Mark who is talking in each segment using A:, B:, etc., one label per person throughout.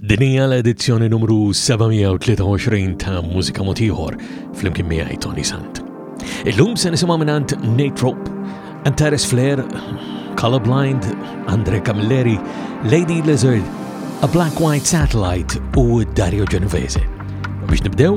A: Din hija l-edizzjoni numru 723 ta' Mużika Mod Ieħor flimkien miegħi Tony Sant. Illum se nisimgħu mingħand Nate Rope, Antares Flair, Colorblind, Andre Camilleri, Lady Lizard, A Black White Satellite u Dario Genovese. Biex nibdew,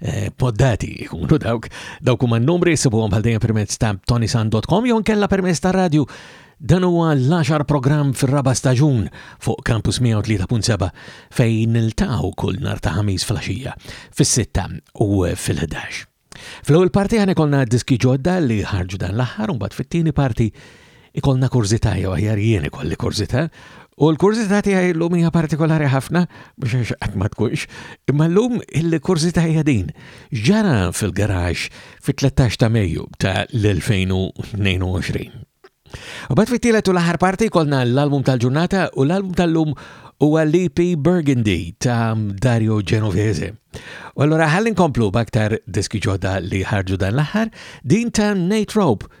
A: Eh, poddati jkunu dawk. Dawk huma n-numri jsibuhom bħal dejjem permezz ta' tonisan.com jew nkella permezz ta' radju Dan huwa l-10 programm fir-raba staġun fuq Campus 103.7 fejn niltaw kull nar ta' ħamis flaxija fis-sitta u fil-11. Fl-ewwel parti ħan ikollna diski ġodda li ħarġu dan l-aħħar u mbagħad fit-tieni parti ikollna kurżità jew aħjar jien ikolli kurżità, u l-kurżità tiegħi llum hija partikolari ħafna biex qatt ma tkunx, imma llum il-kurżità hija din. Ġara fil-garax fit-13 ta' Mejju ta' l-2022. U bat fit-tielet u l-aħħar parti kolna l-album tal-ġurnata u l-album tal-lum u għal-EP Burgundy ta' Dario Genovese. U allura ħalli nkomplu baktar diski ġodda li ħarġu dan l-aħħar din ta' Nate Rope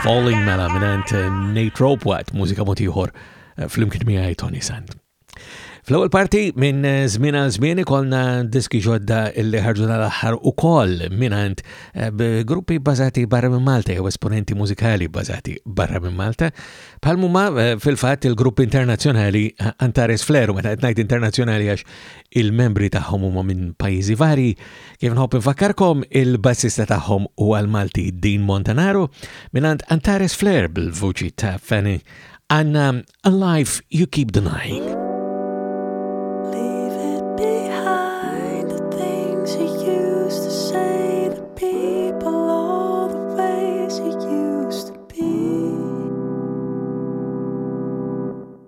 A: Falling
B: mela minant eh, Nate Rope waqt mużika motiħor eh, fl-imkien miħaj Tony Sand. Fl-ewwel parti minn eh, żmien għal żmien ikollna diski ġodda illi ħarġu l-aħħar ukoll minant gruppi bażati barra minn Malta jew esponenti mużikali bażati barra minn Malta. Bħal mumma fil-fatt il-grupp internazzjonali Antares Fleru meta qed ngħid internazzjonali għax Il-membri tagħhom huma minn pajjiżi varji, kif nħobb infakkarkom il-bassista tagħhom huwa l-Malti Dean Montanaro mingħand Antares Flair bil-vuċi ta' Fanny għandna Alive You Keep Denying.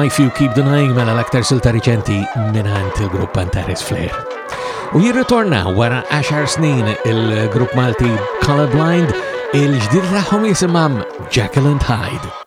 B: Life You Keep Denying mela l-aktar silta riċenti minant il-grupp Antares Flair. U jirritorna wara 10 snin il-grupp Malti Colorblind il-ġdid tagħhom jisimam Jacqueline Hyde.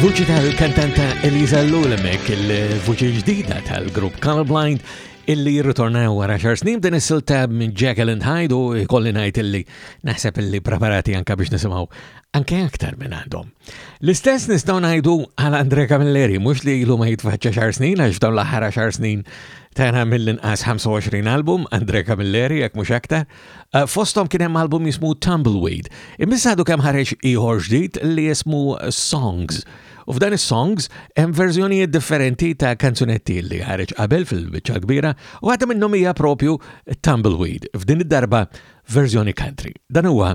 A: Vuċi tal-kantanta Eliza Lulemek, il-vuċi ġdida tal-grupp Colorblind, illi jirritornaw wara xar snin din is-silta minn Jacqueline Hyde u kolli ngħid illi naħseb illi preparati anka biex nisimgħu anke aktar minn għandhom. L-istess nistgħu ngħidu għal Andre Camilleri mhux li ilu ma jitfaċċa xar snin għax dawn l-aħħar xar snin Tana mill-inqas 25 album, Andre Camilleri, jek mux aktar, eh, fostom kien hemm album jismu Tumbleweed. Immissadu kemm ħareġ ieħor ġdid li jismu Songs. U f'dan is-songs hemm verżjonijiet differenti ta' kanzunetti li ħareġ qabel fil-biċċa kbira u għadha minnhom hija propju Tumbleweed, f'din id-darba verżjoni country. Dan huwa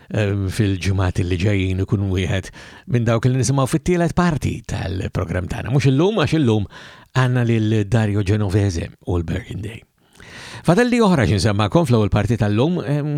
A: fil-ġimgħat li ġejjin ikun wieħed minn dawk li nisimgħu fit-tielet parti tal-programm tagħna. Mhux illum għax illum għandna lil Dario Genovese u l-Berkin Day. Fadalli oħra xin semma kon fl parti tal-lum,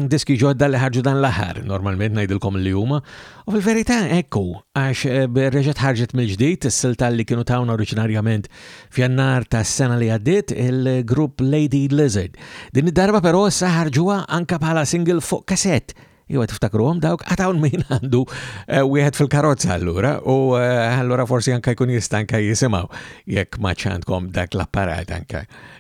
A: diski ġodda li ħarġu dan l-aħħar, normalment najdilkom li huma, u fil-verità ekku, għax eh, reġet ħarġet mill-ġdid, s-silta li kienu tawna oriġinarjament F'Jannar tas-sena li għaddiet il-grupp Lady Lizard. Din id-darba però issa ħarġuha anka bħala single fuq kasett. Jew tiftakruhom dawk għatawn min għandu eh, wieħed fil-karozza allura u eh, allura forsi anka jkun jista' anka jisimgħu jekk ma ċandkom dak l-apparat anka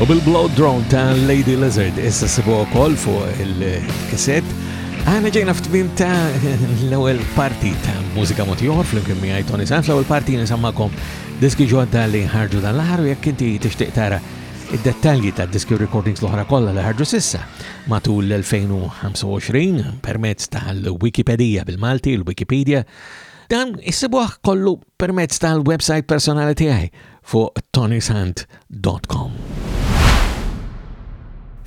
A: U bil-blow drone ta' Lady Lizard issa sibu wkoll fuq il-kiset. Għana ġejna f'tmim ta' l-ewwel parti ta' mużika motiħor fl-imkien miegħi Tony Sanf, l-ewwel parti nisammakom diski ġodda li ħarġu dan l-aħħar u jekk inti tixtieq tara id-dettalji ta' diski recordings l-oħra kollha li ħarġu sissa. Matul l-2025, permezz tal-Wikipedija bil-Malti, il-Wikipedia, dan issibuh kollu permezz tal-website personali tiegħi fuq tonysant.com.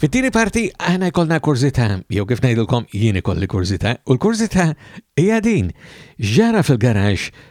A: Fit-tieni parti aħna jkollna kurzita, jew kif ngħidilkom jien ikolli kurzita, u l-kurzita hija din. Ġara fil-garax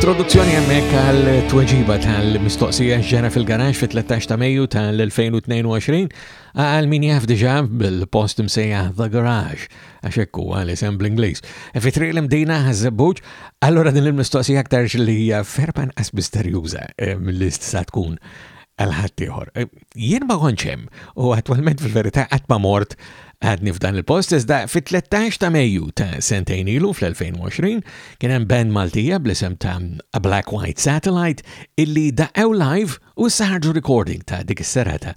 A: Introduzzjoni hemmhekk għal tweġiba tal-mistoqsija ġena fil-garaġġ fit-13 ta' Mejju tal-2022 għal min jaf diġà bil-post msejja The Garage għax hekk huwa l-isem bl-Ingliż. E fi triq l-imdina ħażebbuġ, allura din il-mistoqsija aktar li hija ferma nqas misterjuża eh, mill sa tkun għal ħaddieħor. Eh, jien ma kontx hemm u attwalment fil-verità qatt ma mort għadni f'dan il-post, iżda fit-13 ta' Mejju ta' sentejn ilu fl-2020 kien hemm band Maltija bl-isem ta' A Black White Satellite illi daqew live u saħarġu recording ta' dik is-serata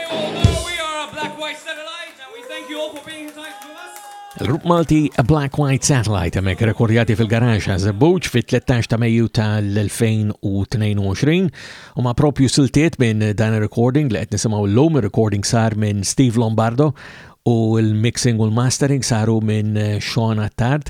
A: Il-grupp Malti A Black White Satellite hemmhekk rekordjati fil-garaġġ għaż Buċ fit-13 ta' Mejju tal-2022 u ma' propju siltiet minn dan ir-recording li qed nisimgħu llum, ir-recording sar minn Steve Lombardo u l-mixing u l-mastering saru minn Sean Attard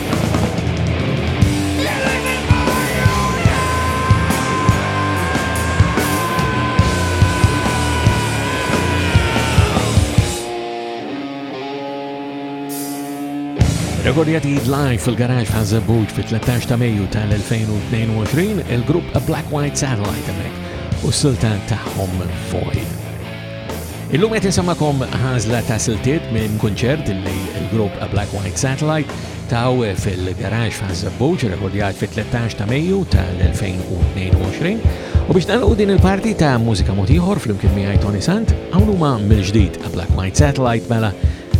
A: Rekordjati live fil-garaġ ta' Zebbuġ fit-13 ta' Mejju tal-2022 il-grupp A Black White Satellite hemmhekk u s-sultan tagħhom Void. Illum qed insemmakom ħażla ta' siltiet minn kunċert li l-grupp Black White Satellite taw fil-garaġ f'Ħażabbuġ rekordjat fit-13 ta' Mejju tal-2022 u biex nagħlqu din il-parti ta' mużika mod ieħor flimkien miegħi Tony Sant hawn huma mill-ġdid Black White Satellite mela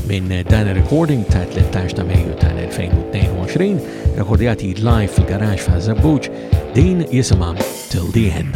A: minn dan il-recording ta' 13 ta' Mejju tal-2022 rekordjati live fil-garaġ f'Ħażabbuġ din jisimha Till the End.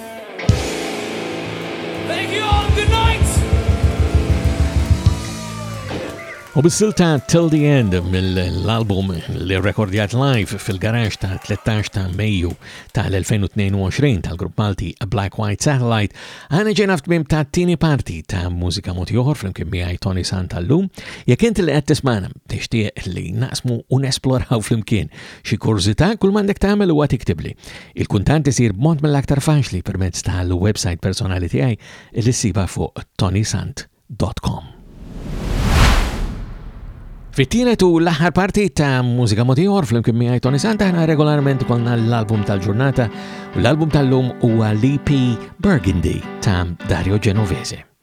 C: U bis-silta Till the End mill-album li rekordjat live fil-garax ta' 13 ta' Mejju tal-2022 tal-grupp Malti A Black White Satellite, għana ġena f'tmim ta' tini parti ta' mużika motiħor flimkien miħaj Tony Santallum. Jek inti li għed tismana, tixtieq li naqsmu un esploraw flimkien Xi kurżità kull m'għandek tagħmel huwa tiktibli. Il-kuntant isir b'mod mill-aktar faċli permezz tal-website personali tiegħi li ssiba fuq tonisant.com. Fit-tielet u l-aħħar parti ta' Mużika Motiħor fl-imkien miegħi Tony Santa aħna regolarment konna l-album tal-ġurnata u l-album tal-lum huwa l-EP Burgundy ta' Dario Genovese.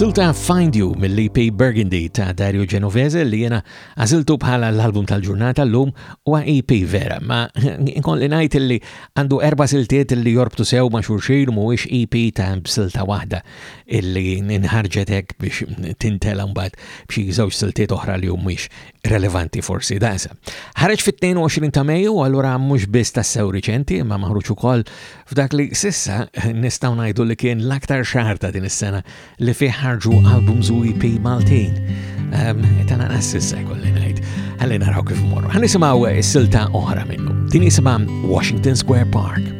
C: Silta Find You mill-EP Burgundy ta' Dario Genovese li jena għaziltu bħala l-album tal-ġurnata l-lum u EP vera, ma nkon li najt li għandu erba siltiet li jorbtu sew ma xurxin mu ix EP ta' silta wahda. illi nħarġet hekk biex tintela mbagħad b'xi żewġ siltiet oħra li humiex relevanti forsi daqsa. Ħareġ fit-22 ta' Mejju, allura mhux biss tassew riċenti, imma maħruġ ukoll f'dak li sissa nistgħu ngħidu li kien l-aktar xahar ta' din is-sena li fih ħarġu album u EP Maltin. Ehm, ta' naqas sissa jkolli ngħid. Ħalli naraw kif morru. Ħan nisimgħu silta oħra minnu. Din jisimha Washington Square Park.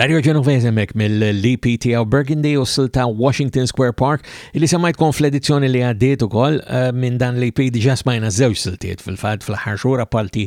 A: Dario Genovese mek mill-LPT of Burgundy u silta Washington Square Park li semajtkom fl-edizzjoni li għaddiet ukoll eh, minn dan l-LP diġa smajna żewġ siltiet fil-fatt fl-ħar xhur parti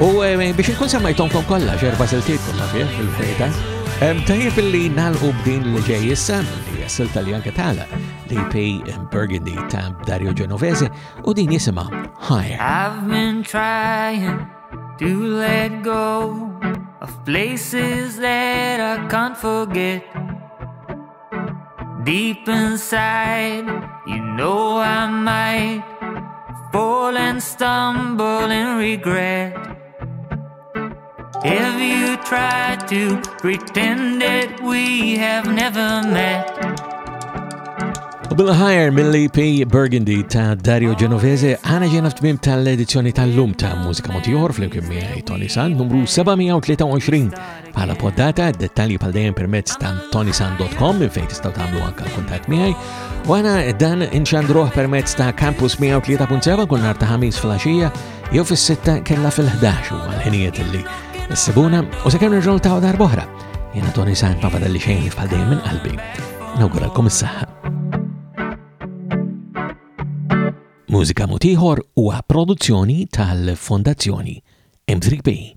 A: U eh, biex nkun semmejtonkom kollha xerba siltiet kollha fih fil-fejta. Tajjeb li nalqu b'din li ġej issa, li jessil tal janka tala, li pay Burgundy ta' Dario Genovese u din jisima Higher.
C: I've been trying to let go of places that I can't forget. Deep inside, you know I might fall and stumble in regret. If you try to pretend that we have never met.
A: U bil-ħajer mill-EP Burgundy ta' Dario Genovese għana ġena f'tmim tal-edizzjoni tal-lum ta' Mużika Motiħor fl-imkien miħaj Tony San numru 723 bħala poddata, dettalji bħal dejjem permezz ta' tonisan.com minn fejn tistgħu tagħmlu anke kuntatt miegħi. U għana dan inxandruh permezz ta' Campus 103.7 kull nhar ta' ħamis fil-għaxija jew fis-sitta kellha fil-11 u għal-ħinijiet li s-sibuna u se kemm nerġgħu ta' dar boħra. Jiena Tony San ma fadalli xejn bħal dejjem minn qalbi. Nawguralkom is-saħħa. Mużika mutiħor huwa produzzjoni tal-Fondazzjoni M3P.